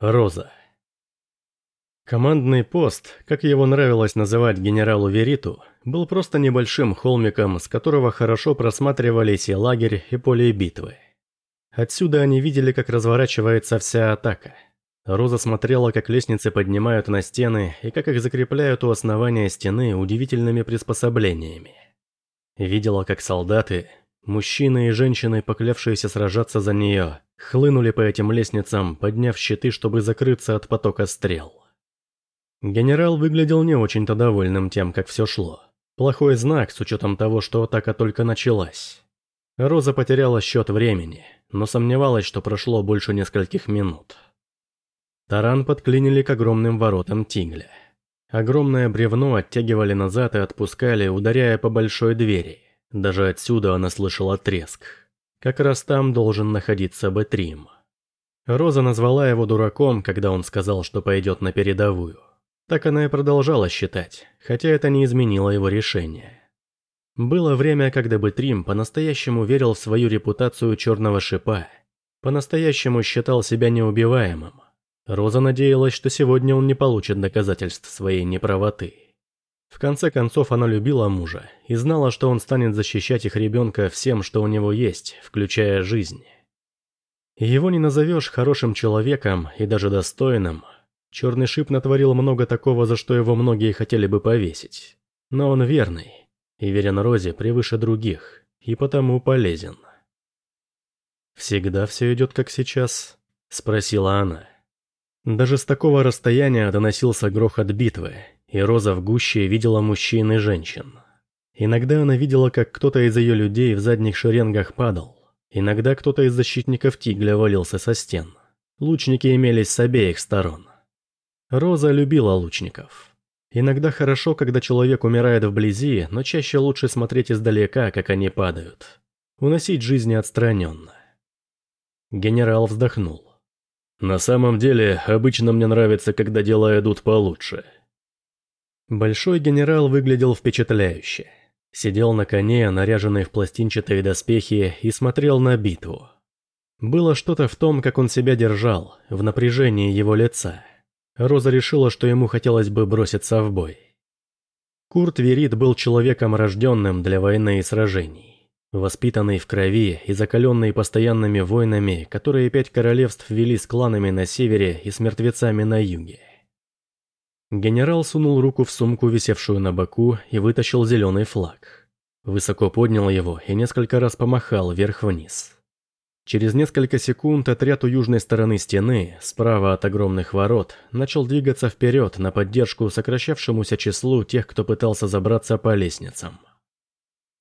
Роза. Командный пост, как его нравилось называть генералу Вериту, был просто небольшим холмиком, с которого хорошо просматривались и лагерь, и поле битвы. Отсюда они видели, как разворачивается вся атака. Роза смотрела, как лестницы поднимают на стены и как их закрепляют у основания стены удивительными приспособлениями. Видела, как солдаты, Мужчины и женщины, поклявшиеся сражаться за нее, хлынули по этим лестницам, подняв щиты, чтобы закрыться от потока стрел. Генерал выглядел не очень-то довольным тем, как все шло. Плохой знак, с учетом того, что атака только началась. Роза потеряла счет времени, но сомневалась, что прошло больше нескольких минут. Таран подклинили к огромным воротам Тигля. Огромное бревно оттягивали назад и отпускали, ударяя по большой двери. Даже отсюда она слышала треск. Как раз там должен находиться Бэтрим. Роза назвала его дураком, когда он сказал, что пойдет на передовую. Так она и продолжала считать, хотя это не изменило его решение. Было время, когда Бэтрим по-настоящему верил в свою репутацию черного шипа, по-настоящему считал себя неубиваемым. Роза надеялась, что сегодня он не получит доказательств своей неправоты. В конце концов, она любила мужа и знала, что он станет защищать их ребенка всем, что у него есть, включая жизнь. Его не назовешь хорошим человеком и даже достойным. Черный шип натворил много такого, за что его многие хотели бы повесить. Но он верный, и верен Розе превыше других, и потому полезен. «Всегда все идет как сейчас?» – спросила она. Даже с такого расстояния доносился грохот битвы, и Роза в гуще видела мужчин и женщин. Иногда она видела, как кто-то из ее людей в задних шеренгах падал. Иногда кто-то из защитников Тигля валился со стен. Лучники имелись с обеих сторон. Роза любила лучников. Иногда хорошо, когда человек умирает вблизи, но чаще лучше смотреть издалека, как они падают. Уносить жизни отстраненно. Генерал вздохнул. «На самом деле, обычно мне нравится, когда дела идут получше», Большой генерал выглядел впечатляюще. Сидел на коне, наряженный в пластинчатые доспехи, и смотрел на битву. Было что-то в том, как он себя держал, в напряжении его лица. Роза решила, что ему хотелось бы броситься в бой. Курт Верит был человеком, рожденным для войны и сражений. Воспитанный в крови и закаленный постоянными войнами, которые пять королевств вели с кланами на севере и с мертвецами на юге. Генерал сунул руку в сумку, висевшую на боку, и вытащил зеленый флаг. Высоко поднял его и несколько раз помахал вверх-вниз. Через несколько секунд отряд у южной стороны стены, справа от огромных ворот, начал двигаться вперед на поддержку сокращавшемуся числу тех, кто пытался забраться по лестницам.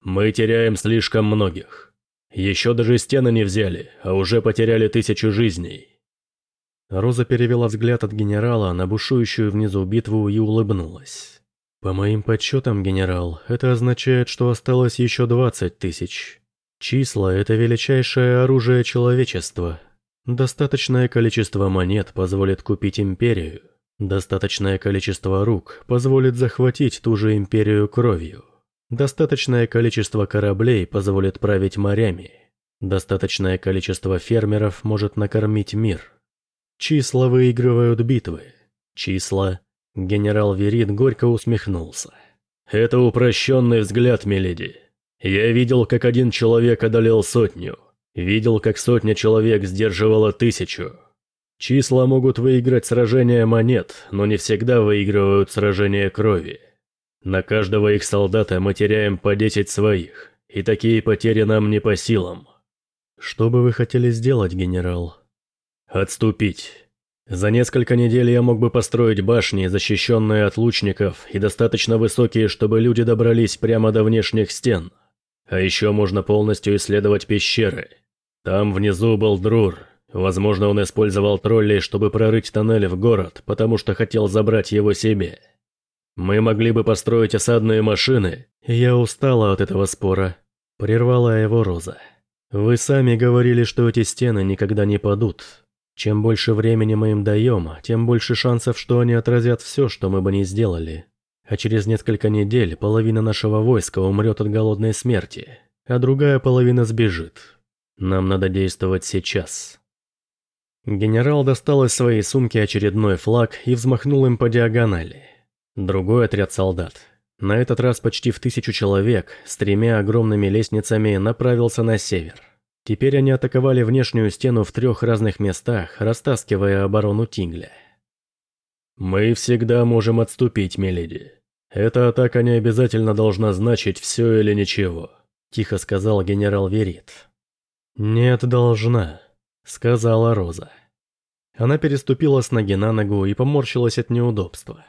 «Мы теряем слишком многих. Еще даже стены не взяли, а уже потеряли тысячу жизней. Роза перевела взгляд от генерала на бушующую внизу битву и улыбнулась. «По моим подсчетам, генерал, это означает, что осталось еще двадцать тысяч. Числа – это величайшее оружие человечества. Достаточное количество монет позволит купить империю. Достаточное количество рук позволит захватить ту же империю кровью. Достаточное количество кораблей позволит править морями. Достаточное количество фермеров может накормить мир». Числа выигрывают битвы. Числа... Генерал Верит горько усмехнулся. «Это упрощенный взгляд, миледи. Я видел, как один человек одолел сотню. Видел, как сотня человек сдерживала тысячу. Числа могут выиграть сражение монет, но не всегда выигрывают сражение крови. На каждого их солдата мы теряем по десять своих, и такие потери нам не по силам». «Что бы вы хотели сделать, генерал?» Отступить. За несколько недель я мог бы построить башни, защищенные от лучников, и достаточно высокие, чтобы люди добрались прямо до внешних стен. А еще можно полностью исследовать пещеры. Там внизу был Друр. Возможно, он использовал троллей, чтобы прорыть тоннель в город, потому что хотел забрать его себе. Мы могли бы построить осадные машины. Я устала от этого спора. Прервала его Роза. Вы сами говорили, что эти стены никогда не падут. Чем больше времени мы им даем, тем больше шансов, что они отразят все, что мы бы не сделали. А через несколько недель половина нашего войска умрет от голодной смерти, а другая половина сбежит. Нам надо действовать сейчас. Генерал достал из своей сумки очередной флаг и взмахнул им по диагонали. Другой отряд солдат, на этот раз почти в тысячу человек, с тремя огромными лестницами направился на север. Теперь они атаковали внешнюю стену в трех разных местах, растаскивая оборону Тигля. «Мы всегда можем отступить, миледи. Эта атака не обязательно должна значить все или ничего», – тихо сказал генерал Верит. «Нет, должна», – сказала Роза. Она переступила с ноги на ногу и поморщилась от неудобства.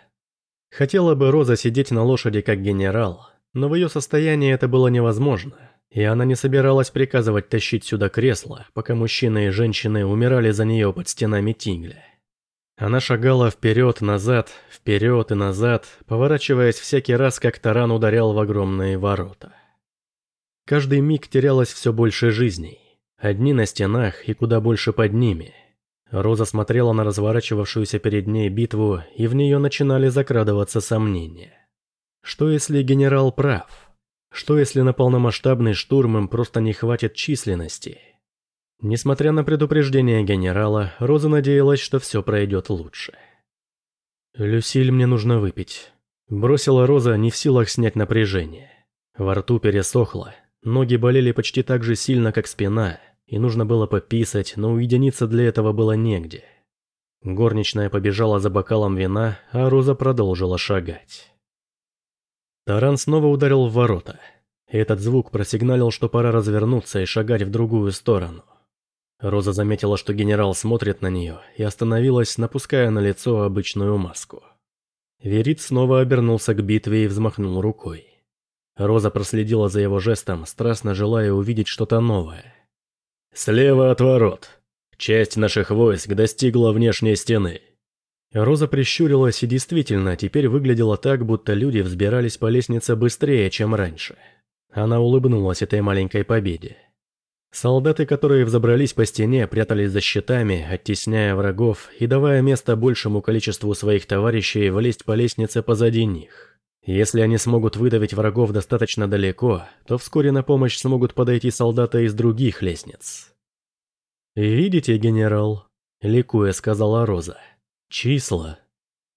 Хотела бы Роза сидеть на лошади как генерал, но в ее состоянии это было невозможно, и она не собиралась приказывать тащить сюда кресло, пока мужчины и женщины умирали за нее под стенами Тигля. Она шагала вперед-назад, вперед и назад, поворачиваясь всякий раз, как таран ударял в огромные ворота. Каждый миг терялось все больше жизней. Одни на стенах и куда больше под ними. Роза смотрела на разворачивавшуюся перед ней битву, и в нее начинали закрадываться сомнения. Что если генерал прав? Что если на полномасштабный штурм им просто не хватит численности? Несмотря на предупреждение генерала, Роза надеялась, что все пройдет лучше. «Люсиль, мне нужно выпить», – бросила Роза, не в силах снять напряжение. Во рту пересохло, ноги болели почти так же сильно, как спина – и нужно было пописать, но уединиться для этого было негде. Горничная побежала за бокалом вина, а Роза продолжила шагать. Таран снова ударил в ворота. Этот звук просигналил, что пора развернуться и шагать в другую сторону. Роза заметила, что генерал смотрит на нее, и остановилась, напуская на лицо обычную маску. Верит снова обернулся к битве и взмахнул рукой. Роза проследила за его жестом, страстно желая увидеть что-то новое. «Слева от ворот. Часть наших войск достигла внешней стены». Роза прищурилась и действительно теперь выглядела так, будто люди взбирались по лестнице быстрее, чем раньше. Она улыбнулась этой маленькой победе. Солдаты, которые взобрались по стене, прятались за щитами, оттесняя врагов и давая место большему количеству своих товарищей влезть по лестнице позади них. Если они смогут выдавить врагов достаточно далеко, то вскоре на помощь смогут подойти солдаты из других лестниц. «Видите, генерал?» — ликуя сказала Роза. «Числа».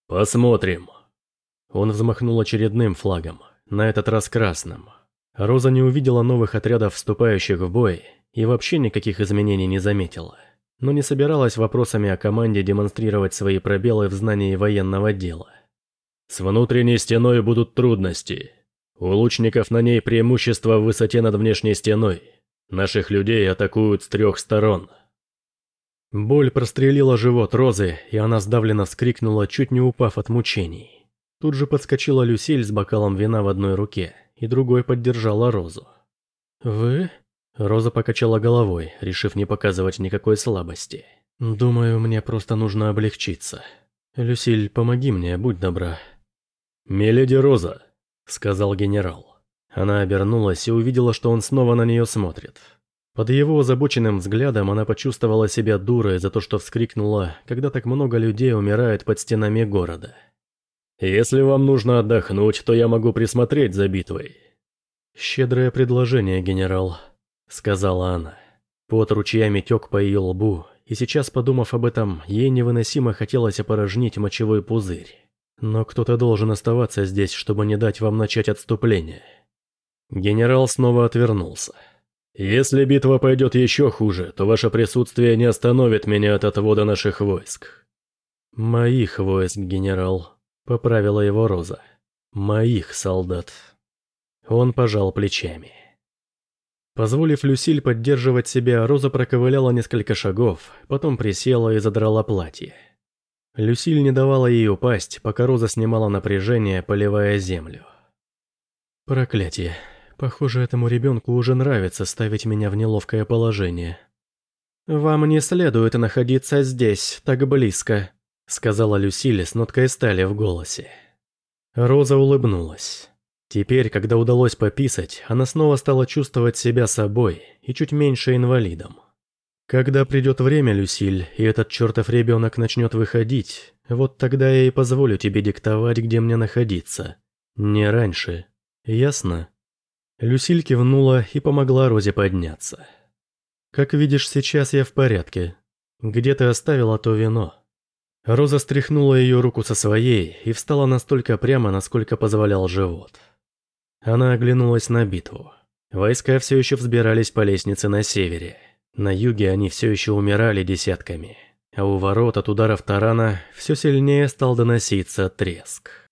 «Посмотрим». Он взмахнул очередным флагом, на этот раз красным. Роза не увидела новых отрядов, вступающих в бой, и вообще никаких изменений не заметила, но не собиралась вопросами о команде демонстрировать свои пробелы в знании военного дела. С внутренней стеной будут трудности. У лучников на ней преимущество в высоте над внешней стеной. Наших людей атакуют с трех сторон. Боль прострелила живот Розы, и она сдавленно вскрикнула, чуть не упав от мучений. Тут же подскочила Люсиль с бокалом вина в одной руке, и другой поддержала Розу. «Вы?» Роза покачала головой, решив не показывать никакой слабости. «Думаю, мне просто нужно облегчиться. Люсиль, помоги мне, будь добра». «Миледи Роза», — сказал генерал. Она обернулась и увидела, что он снова на нее смотрит. Под его озабоченным взглядом она почувствовала себя дурой за то, что вскрикнула, когда так много людей умирает под стенами города. «Если вам нужно отдохнуть, то я могу присмотреть за битвой». «Щедрое предложение, генерал», — сказала она. Пот ручьями тек по ее лбу, и сейчас, подумав об этом, ей невыносимо хотелось опорожнить мочевой пузырь. Но кто-то должен оставаться здесь, чтобы не дать вам начать отступление. Генерал снова отвернулся. Если битва пойдет еще хуже, то ваше присутствие не остановит меня от отвода наших войск. Моих войск, генерал, поправила его Роза. Моих солдат. Он пожал плечами. Позволив Люсиль поддерживать себя, Роза проковыляла несколько шагов, потом присела и задрала платье. Люсиль не давала ей упасть, пока Роза снимала напряжение, поливая землю. «Проклятие. Похоже, этому ребенку уже нравится ставить меня в неловкое положение». «Вам не следует находиться здесь, так близко», — сказала Люсиль с ноткой стали в голосе. Роза улыбнулась. Теперь, когда удалось пописать, она снова стала чувствовать себя собой и чуть меньше инвалидом. Когда придет время, Люсиль, и этот чертов ребенок начнет выходить, вот тогда я и позволю тебе диктовать, где мне находиться. Не раньше. Ясно?» Люсиль кивнула и помогла Розе подняться. «Как видишь, сейчас я в порядке. где ты оставила то вино?» Роза стряхнула ее руку со своей и встала настолько прямо, насколько позволял живот. Она оглянулась на битву. Войска все еще взбирались по лестнице на севере. На юге они все еще умирали десятками. А у ворот от ударов тарана все сильнее стал доноситься треск.